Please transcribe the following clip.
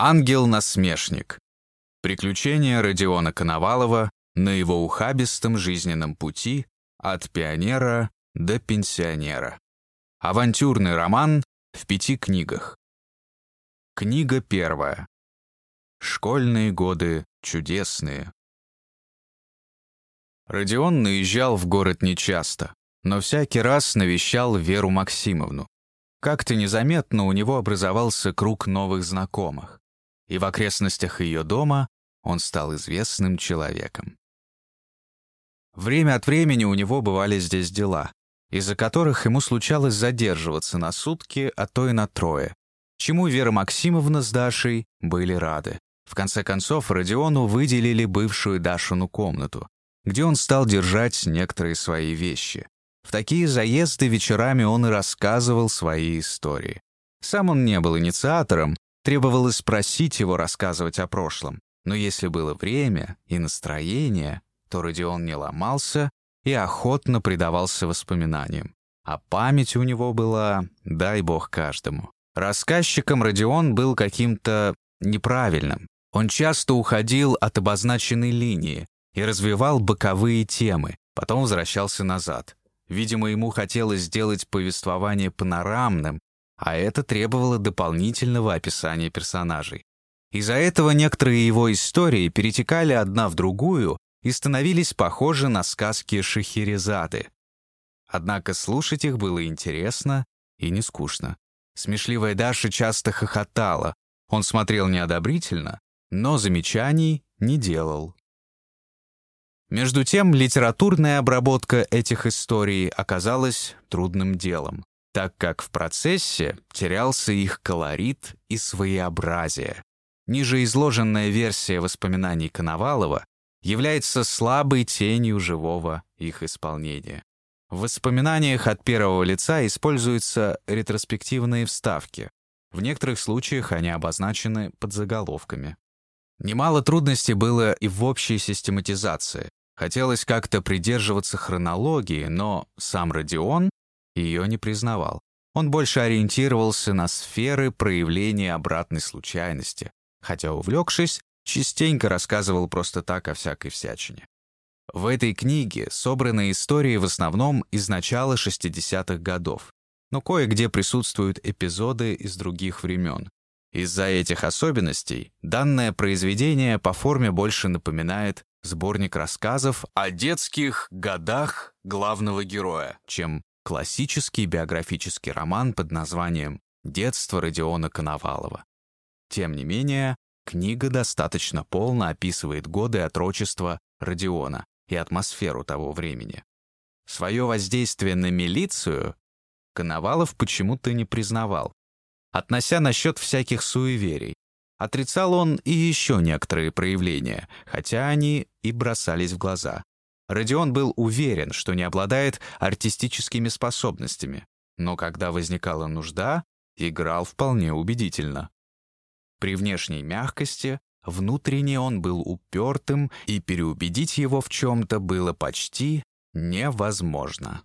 Ангел-насмешник. Приключения Родиона Коновалова на его ухабистом жизненном пути от пионера до пенсионера. Авантюрный роман в пяти книгах. Книга первая. Школьные годы чудесные. Родион наезжал в город нечасто, но всякий раз навещал Веру Максимовну. Как-то незаметно у него образовался круг новых знакомых, и в окрестностях ее дома он стал известным человеком. Время от времени у него бывали здесь дела, из-за которых ему случалось задерживаться на сутки, а то и на трое, чему Вера Максимовна с Дашей были рады. В конце концов, Родиону выделили бывшую Дашину комнату, где он стал держать некоторые свои вещи. В такие заезды вечерами он и рассказывал свои истории. Сам он не был инициатором, требовалось спросить его рассказывать о прошлом. Но если было время и настроение, то Родион не ломался и охотно предавался воспоминаниям. А память у него была, дай бог каждому. Рассказчиком Родион был каким-то неправильным. Он часто уходил от обозначенной линии, и развивал боковые темы, потом возвращался назад. Видимо, ему хотелось сделать повествование панорамным, а это требовало дополнительного описания персонажей. Из-за этого некоторые его истории перетекали одна в другую и становились похожи на сказки Шахерезады. Однако слушать их было интересно и не скучно. Смешливая Даша часто хохотала. Он смотрел неодобрительно, но замечаний не делал. Между тем, литературная обработка этих историй оказалась трудным делом, так как в процессе терялся их колорит и своеобразие. Ниже изложенная версия воспоминаний Коновалова является слабой тенью живого их исполнения. В воспоминаниях от первого лица используются ретроспективные вставки. В некоторых случаях они обозначены подзаголовками. Немало трудностей было и в общей систематизации. Хотелось как-то придерживаться хронологии, но сам Родион ее не признавал. Он больше ориентировался на сферы проявления обратной случайности, хотя, увлекшись, частенько рассказывал просто так о всякой всячине. В этой книге собраны истории в основном из начала 60-х годов, но кое-где присутствуют эпизоды из других времен. Из-за этих особенностей данное произведение по форме больше напоминает сборник рассказов о детских годах главного героя, чем классический биографический роман под названием «Детство Родиона Коновалова». Тем не менее, книга достаточно полно описывает годы отрочества Родиона и атмосферу того времени. Свое воздействие на милицию Коновалов почему-то не признавал, относя насчет всяких суеверий, Отрицал он и еще некоторые проявления, хотя они и бросались в глаза. Родион был уверен, что не обладает артистическими способностями, но когда возникала нужда, играл вполне убедительно. При внешней мягкости внутренне он был упертым, и переубедить его в чем-то было почти невозможно.